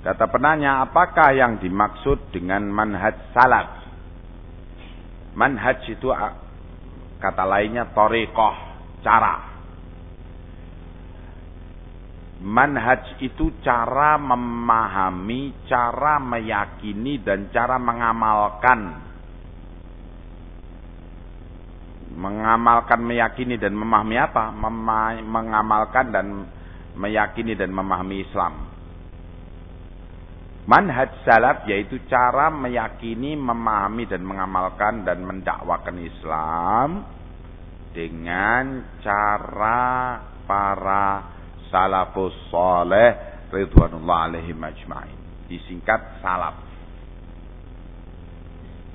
Kata penanya, apakah yang dimaksud dengan manhaj salaf? Manhaj itu kata lainnya torikoh, cara. Manhaj itu cara memahami, cara meyakini, dan cara mengamalkan. Mengamalkan, meyakini, dan memahami apa? Mema mengamalkan dan meyakini dan memahami Islam. Manhaj salaf yaitu cara meyakini, memahami dan mengamalkan dan mendakwakan Islam dengan cara para salafus soleh ridwanullah alaihi majma'in. Disingkat salaf.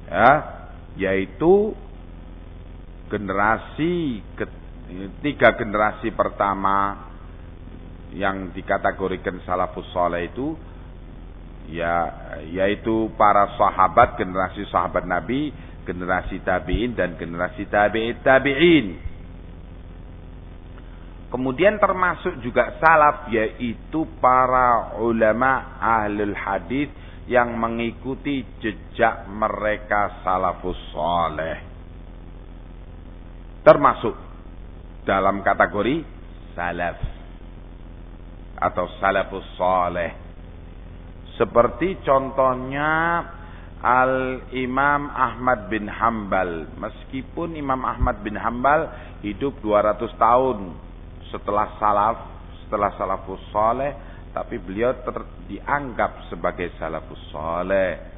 Ya, yaitu generasi tiga generasi pertama yang dikategorikan salafus soleh itu ya yaitu para sahabat generasi sahabat Nabi, generasi tabi'in dan generasi tabi'in tabi'in. Kemudian termasuk juga salaf yaitu para ulama ahlul hadis yang mengikuti jejak mereka salafus saleh. Termasuk dalam kategori salaf atau salafus saleh seperti contohnya Al-Imam Ahmad bin Hambal. Meskipun Imam Ahmad bin Hambal hidup 200 tahun setelah salaf, setelah salafus soleh, tapi beliau ter, dianggap sebagai salafus soleh.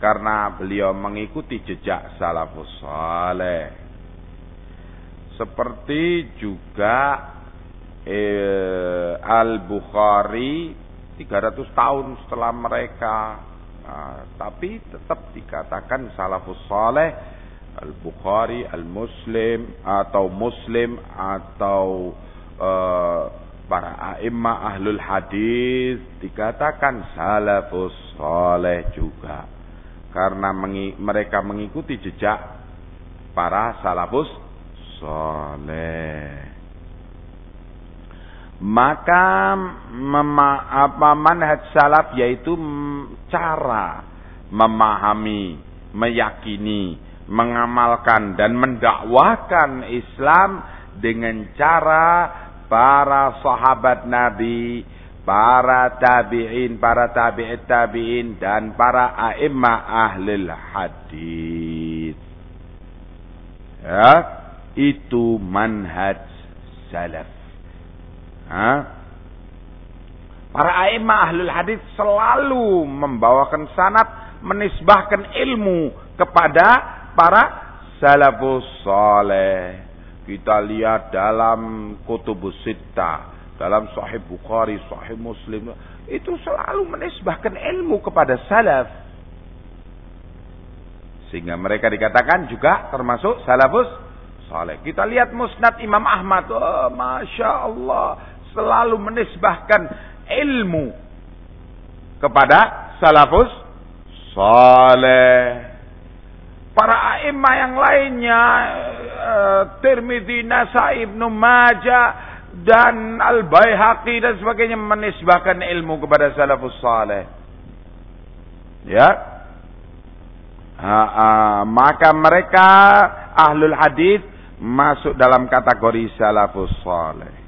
Karena beliau mengikuti jejak salafus soleh. Seperti juga eh, Al-Bukhari 300 tahun setelah mereka. Nah, tapi tetap dikatakan salafus saleh Al-Bukhari, Al-Muslim atau Muslim atau uh, para a'immah ahlul hadis dikatakan salafus saleh juga. Karena mengi mereka mengikuti jejak para salafus saleh maka mema, apa manhaj salaf yaitu cara memahami, meyakini, mengamalkan dan mendakwakan Islam dengan cara para sahabat Nabi, para tabi'in, para tabi'it tabi'in dan para a'immah ahlul hadis. Ya, itu manhaj salaf. Ha? Para a'immah ahlul hadis selalu membawakan sanat, menisbahkan ilmu kepada para salafus saleh. Kita lihat dalam kutubus sitta, dalam sahih Bukhari, sahih Muslim, itu selalu menisbahkan ilmu kepada salaf. Sehingga mereka dikatakan juga termasuk salafus saleh. Kita lihat musnad Imam Ahmad. Oh, Masya Allah selalu menisbahkan ilmu kepada salafus saleh. Para a'immah yang lainnya, uh, Tirmidzi, Nasai, Ibnu Majah, dan Al-Baihaqi dan sebagainya menisbahkan ilmu kepada salafus saleh. Ya. Ha, ha, maka mereka ahlul hadis masuk dalam kategori salafus saleh.